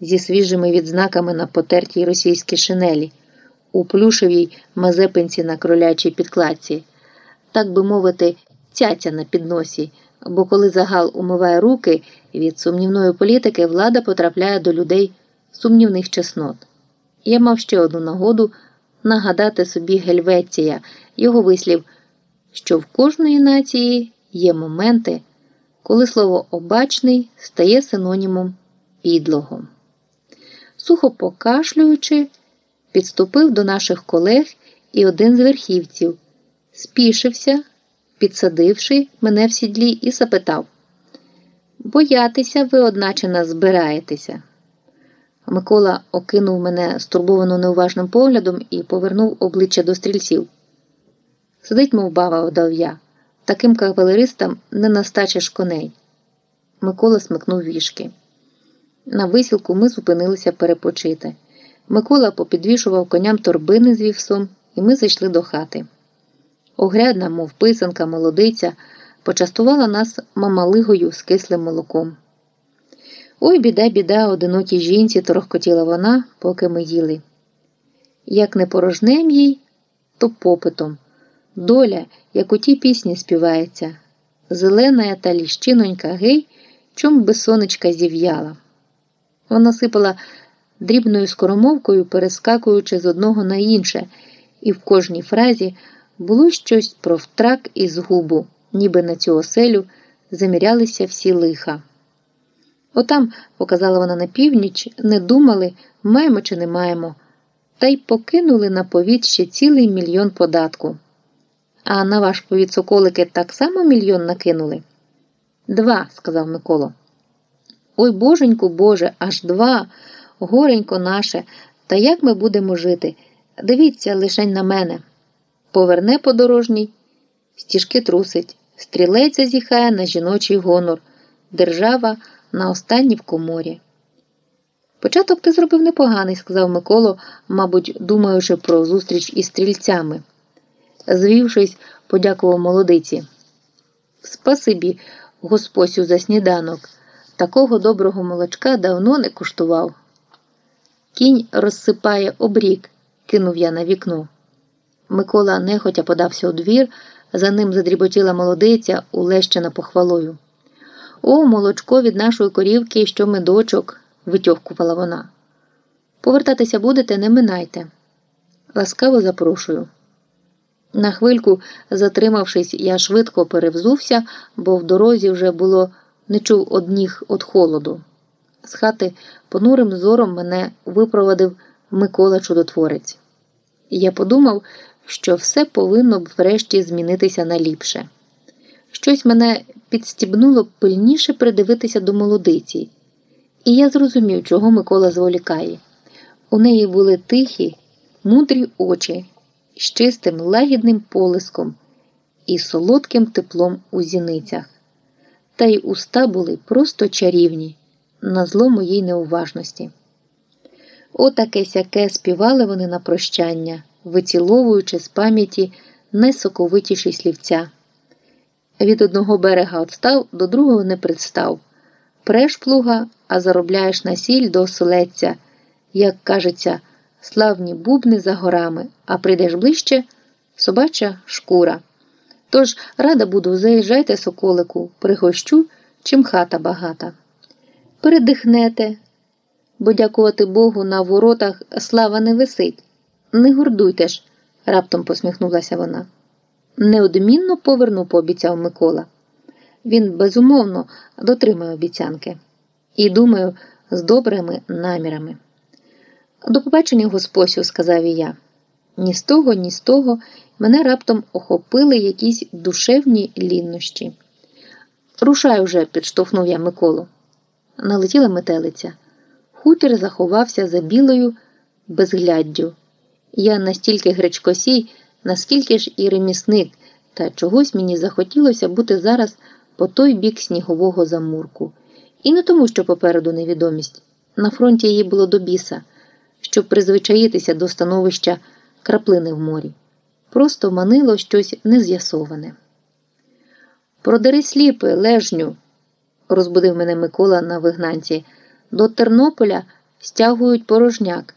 зі свіжими відзнаками на потертій російській шинелі, у плюшевій мазепинці на кролячій підкладці, так би мовити, цяця на підносі. Бо коли загал умиває руки від сумнівної політики, влада потрапляє до людей сумнівних чеснот. Я мав ще одну нагоду нагадати собі Гельвеція, його вислів, що в кожної нації є моменти, коли слово обачний стає синонімом підлого. Сухо покашлюючи, підступив до наших колег і один з верхівців, спішився, підсадивши мене в сідлі, і запитав Боятися ви, одначе, збираєтеся. Микола окинув мене стурбовано неуважним поглядом і повернув обличчя до стрільців. Сидить, мов бава, одав я. Таким кавалеристам не настачиш коней. Микола смикнув вішки. На висілку ми зупинилися перепочити. Микола попідвішував коням торбини з вівсом, і ми зайшли до хати. Огрядна, мов писанка, молодиця, почастувала нас мамалигою з кислим молоком. Ой, біда, біда, одинокій жінці, торохкотіла вона, поки ми їли. Як не порожнем їй, то попитом. Доля, як у тій пісні співається, зелена та ліщинонька гей, чом би сонечка зів'яла. Вона сипала дрібною скоромовкою, перескакуючи з одного на інше, і в кожній фразі було щось про втрак і згубу, ніби на цю оселю замірялися всі лиха. Отам, показала вона на північ, не думали, маємо чи не маємо, та й покинули на повіт ще цілий мільйон податку. А на ваш повіт соколики так само мільйон накинули? Два, сказав Микола. Ой боженьку Боже, аж два, горенько наше, та як ми будемо жити? Дивіться лишень на мене. Поверне подорожній, стіжки трусить, стрілець зазіхає на жіночий гонор, держава на останній в коморі. Початок ти зробив непоганий, сказав Миколо, мабуть, думаючи про зустріч із стрільцями. Звівшись, подякував молодиці. Спасибі, госпосю, за сніданок. Такого доброго молочка давно не куштував. Кінь розсипає обрік, кинув я на вікно. Микола нехотя подався у двір, за ним задріботіла молодиця, улещена похвалою. О, молочко від нашої корівки, що медочок, витьохкувала вона. Повертатися будете, не минайте. Ласкаво запрошую. На хвильку, затримавшись, я швидко перевзувся, бо в дорозі вже було не чув одніх від холоду. З хати понурим зором мене випровадив Микола Чудотворець. Я подумав, що все повинно б врешті змінитися на ліпше. Щось мене підстібнуло пильніше придивитися до молодиці, і я зрозумів, чого Микола зволікає. У неї були тихі, мудрі очі з чистим лагідним полиском і солодким теплом у зіницях. Та й уста були просто чарівні, на зло моїй неуважності. Отаке сяке співали вони на прощання, виціловуючи з пам'яті найсоковитіші слівця. Від одного берега отстав, до другого не пристав. Преш плуга, а заробляєш на сіль до оселедця, як кажеться, славні бубни за горами, а прийдеш ближче собача шкура. Тож рада буду, заїжджайте, соколику, пригощу, чим хата багата. Передихнете, бо, дякувати Богу, на воротах слава не висить. Не гордуйте ж, раптом посміхнулася вона. Неодмінно поверну, пообіцяв Микола. Він безумовно дотримає обіцянки і, думаю, з добрими намірами. До побачення, госпосю, сказав і я. Ні з того, ні з того мене раптом охопили якісь душевні ліннощі. Рушай уже, підштовхнув я Миколу. Налетіла метелиця. Хутір заховався за білою безгляддю. Я настільки гречкосій, наскільки ж і ремісник, та чогось мені захотілося бути зараз по той бік снігового замурку. І не тому, що попереду невідомість. На фронті її було до біса, щоб призвичаїтися до становища краплини в морі. Просто манило щось нез'ясоване. Продери сліпи, лежню, розбудив мене Микола на вигнанці. До Тернополя стягують порожняк,